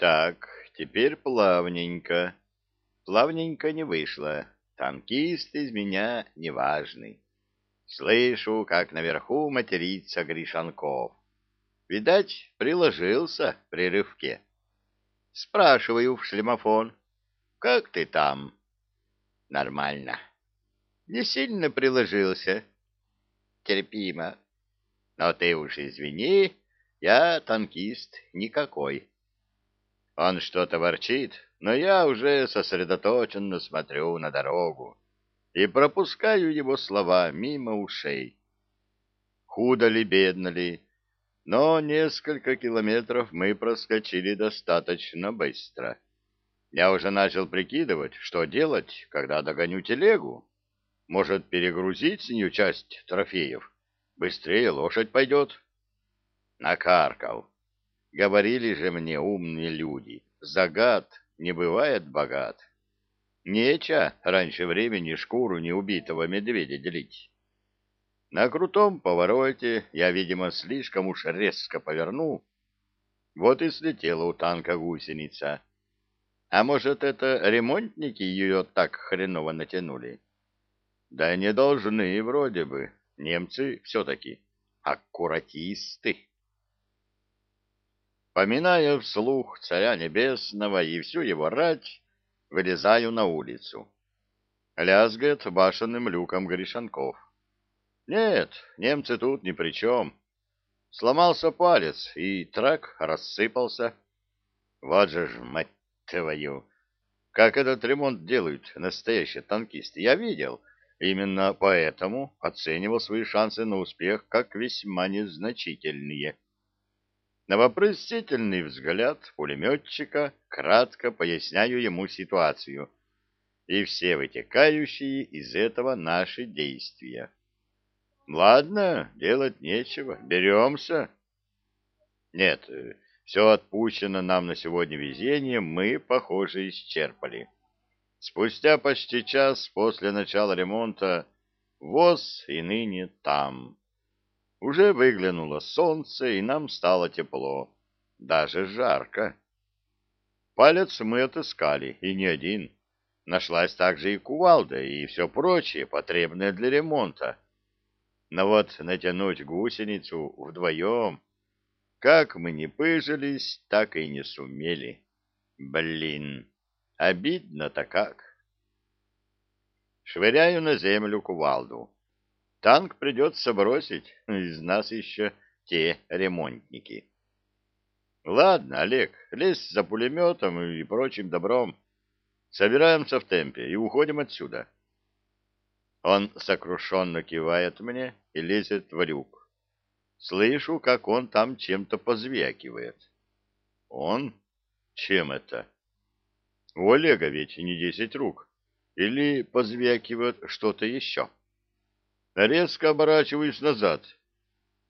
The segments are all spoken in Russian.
Так, теперь плавненько. Плавненько не вышло. Танкист из меня неважный. Слышу, как наверху матерится Гришанков. Видать, приложился при рывке. Спрашиваю в шлемофон, как ты там? Нормально. Не сильно приложился. Терпимо. Но ты уж извини, я танкист никакой. Он что-то ворчит, но я уже сосредоточенно смотрю на дорогу и пропускаю его слова мимо ушей. Худо ли, бедно ли, но несколько километров мы проскочили достаточно быстро. Я уже начал прикидывать, что делать, когда догоню телегу. Может, перегрузить с нее часть трофеев? Быстрее лошадь пойдет. Накаркал. Говорили же мне умные люди, загад не бывает богат. Неча раньше времени шкуру неубитого медведя делить. На крутом повороте я, видимо, слишком уж резко повернул. Вот и слетела у танка гусеница. А может, это ремонтники ее так хреново натянули? Да не должны вроде бы. Немцы все-таки аккуратисты. Поминая вслух царя небесного и всю его рать, вылезаю на улицу. Лязгает башенным люком Гришанков. Нет, немцы тут ни при чем. Сломался палец, и трак рассыпался. Вот же ж, мать твою! Как этот ремонт делают настоящие танкисты, я видел. Именно поэтому оценивал свои шансы на успех как весьма незначительные. На вопросительный взгляд пулеметчика кратко поясняю ему ситуацию и все вытекающие из этого наши действия. Ладно, делать нечего, беремся. Нет, все отпущено нам на сегодня везение мы, похоже, исчерпали. Спустя почти час после начала ремонта ВОЗ и ныне там. Уже выглянуло солнце, и нам стало тепло, даже жарко. Палец мы отыскали, и не один. Нашлась также и кувалда, и все прочее, потребное для ремонта. Но вот натянуть гусеницу вдвоем, как мы не пыжились, так и не сумели. Блин, обидно-то как. Швыряю на землю кувалду. Танк придется бросить, из нас еще те ремонтники. Ладно, Олег, лезь за пулеметом и прочим добром. Собираемся в темпе и уходим отсюда. Он сокрушенно кивает мне и лезет в люк. Слышу, как он там чем-то позвякивает. Он? Чем это? У Олега ведь не десять рук. Или позвякивает что-то еще? — резко оборачиваюсь назад.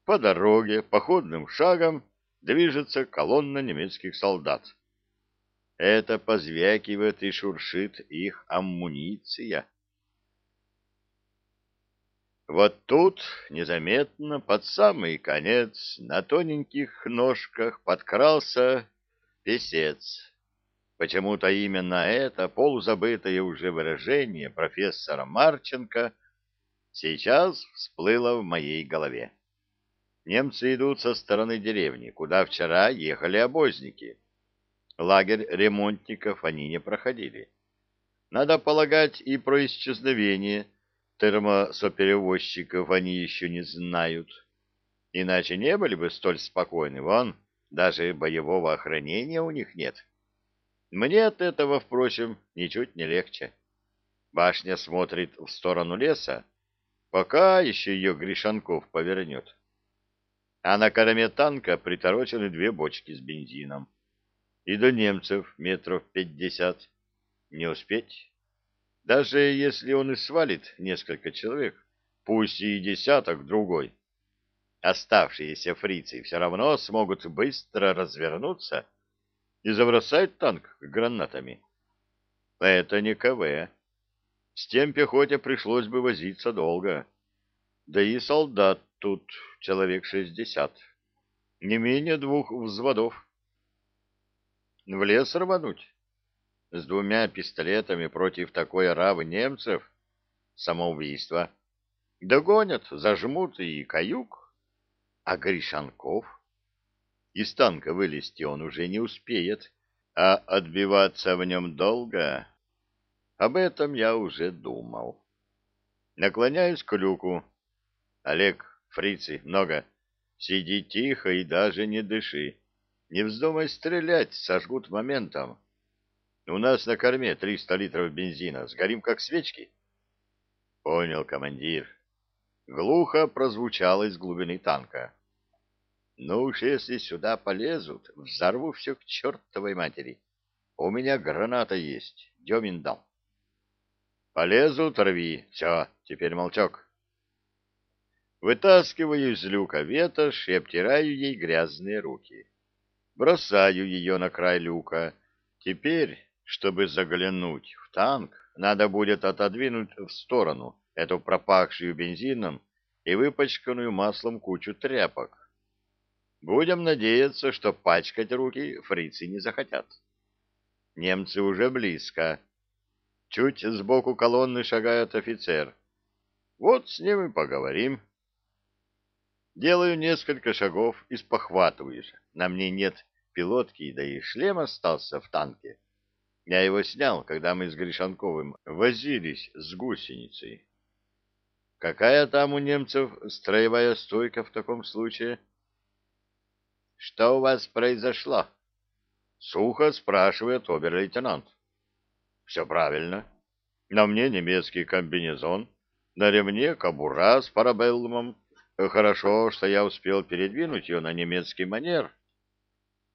По дороге, походным шагом, движется колонна немецких солдат. Это позвякивает и шуршит их амуниция. Вот тут, незаметно, под самый конец, на тоненьких ножках подкрался песец. Почему-то именно это полузабытое уже выражение профессора Марченко сейчас всплыло в моей голове. Немцы идут со стороны деревни, куда вчера ехали обозники. Лагерь ремонтников они не проходили. Надо полагать, и про исчезновение термосоперевозчиков они еще не знают. Иначе не были бы столь спокойны. Вон, даже боевого охранения у них нет. Мне от этого, впрочем, ничуть не легче. Башня смотрит в сторону леса, Пока еще ее Гришанков повернет. А на корме танка приторочены две бочки с бензином. И до немцев метров пятьдесят. Не успеть. Даже если он и свалит несколько человек, пусть и десяток другой, оставшиеся фрицы все равно смогут быстро развернуться и забросать танк гранатами. Это не КВ. С тем пехоте пришлось бы возиться долго. Да и солдат тут человек шестьдесят. Не менее двух взводов. В лес рвануть? С двумя пистолетами против такой равы немцев? Самоубийство. Догонят, зажмут и каюк. А Гришанков? Из танка вылезти он уже не успеет, а отбиваться в нем долго. Об этом я уже думал. Наклоняюсь к люку. Олег, фрицы, много. Сиди тихо и даже не дыши. Не вздумай стрелять, сожгут моментом. У нас на корме 300 литров бензина. Сгорим, как свечки. Понял, командир. Глухо прозвучало из глубины танка. Ну уж если сюда полезут, взорву все к чертовой матери. У меня граната есть, Демин дал. Полезут, рви. Все, теперь молчок. Вытаскиваю из люка ветошь и обтираю ей грязные руки. Бросаю ее на край люка. Теперь, чтобы заглянуть в танк, надо будет отодвинуть в сторону эту пропахшую бензином и выпачканную маслом кучу тряпок. Будем надеяться, что пачкать руки фрицы не захотят. Немцы уже близко. Чуть сбоку колонны шагает офицер. Вот с ним и поговорим. Делаю несколько шагов и спохватываюсь. На мне нет пилотки, да и шлем остался в танке. Я его снял, когда мы с Гришанковым возились с гусеницей. Какая там у немцев строевая стойка в таком случае? — что у вас произошло? Сухо спрашивает обер-лейтенант. Все правильно. На мне немецкий комбинезон, на ремне кобура с парабеллумом. Хорошо, что я успел передвинуть ее на немецкий манер.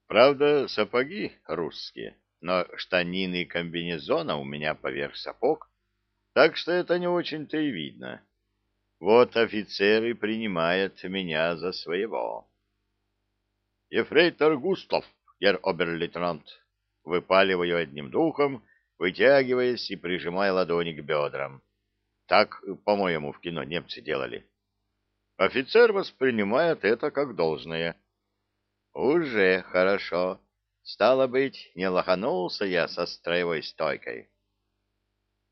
Правда, сапоги русские, но штанины комбинезона у меня поверх сапог, так что это не очень-то и видно. Вот офицеры принимают меня за своего. Ефрейтор Густав, гер обер-лейтенант, выпаливаю одним духом, вытягиваясь и прижимая ладони к бедрам. Так, по-моему, в кино немцы делали. Офицер воспринимает это как должное. Уже хорошо. Стало быть, не лоханулся я со строевой стойкой.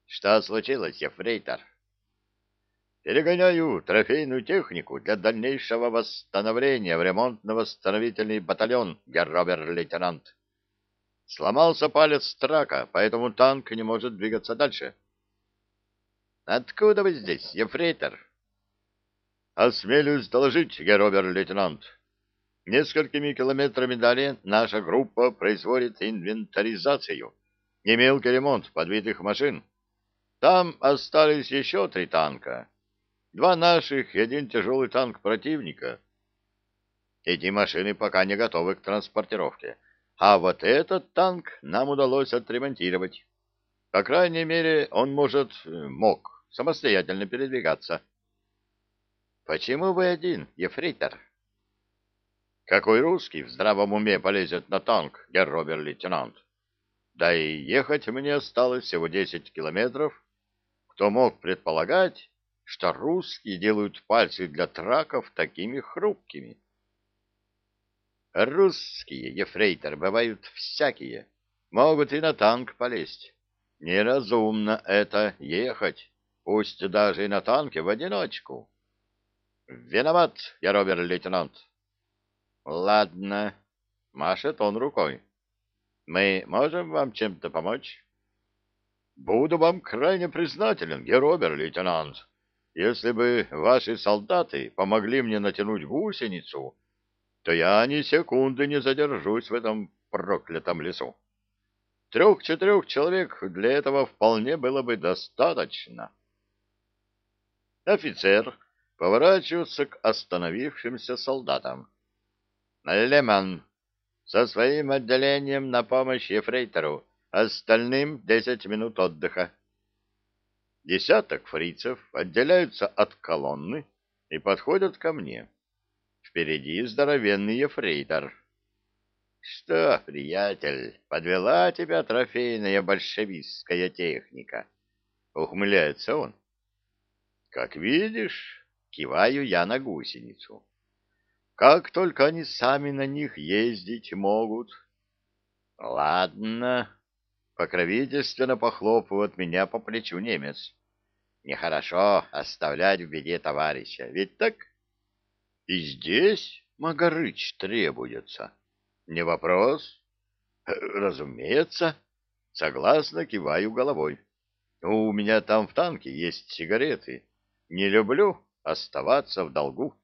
Что случилось, ефрейтор? Перегоняю трофейную технику для дальнейшего восстановления в ремонтно-восстановительный батальон, герр-обер-лейтенант. Сломался палец трака, поэтому танк не может двигаться дальше. Откуда вы здесь, ефрейтор? Осмелюсь доложить, герр-обер-лейтенант. Несколькими километрами далее наша группа производит инвентаризацию и мелкий ремонт подбитых машин. Там остались еще три танка Два наших и один тяжелый танк противника. Эти машины пока не готовы к транспортировке. А вот этот танк нам удалось отремонтировать. По крайней мере, он может, мог, самостоятельно передвигаться. Почему вы один, ефрейтор? Какой русский в здравом уме полезет на танк, герр-обер-лейтенант? Да и ехать мне осталось всего десять километров. Кто мог предполагать, что русские делают пальцы для траков такими хрупкими. Русские, ефрейтор, бывают всякие, могут и на танк полезть. Неразумно это ехать, пусть даже и на танке в одиночку. Виноват, я робер-лейтенант. Ладно, машет он рукой. Мы можем вам чем-то помочь? Буду вам крайне признателен, геробер-лейтенант. Если бы ваши солдаты помогли мне натянуть гусеницу, то я ни секунды не задержусь в этом проклятом лесу. Трех-четырех человек для этого вполне было бы достаточно. Офицер поворачивается к остановившимся солдатам. Леман, со своим отделением на помощь ефрейтору, остальным десять минут отдыха. Десяток фрицев отделяются от колонны и подходят ко мне. Впереди здоровенный ефрейтор. — Что, приятель, подвела тебя трофейная большевистская техника? — ухмыляется он. — Как видишь, киваю я на гусеницу. Как только они сами на них ездить могут. Ладно. Покровительственно похлопывает меня по плечу немец. Нехорошо оставлять в беде товарища, ведь так? И здесь Магарыч требуется. Не вопрос? Разумеется. Согласно киваю головой. У меня там в танке есть сигареты. Не люблю оставаться в долгу.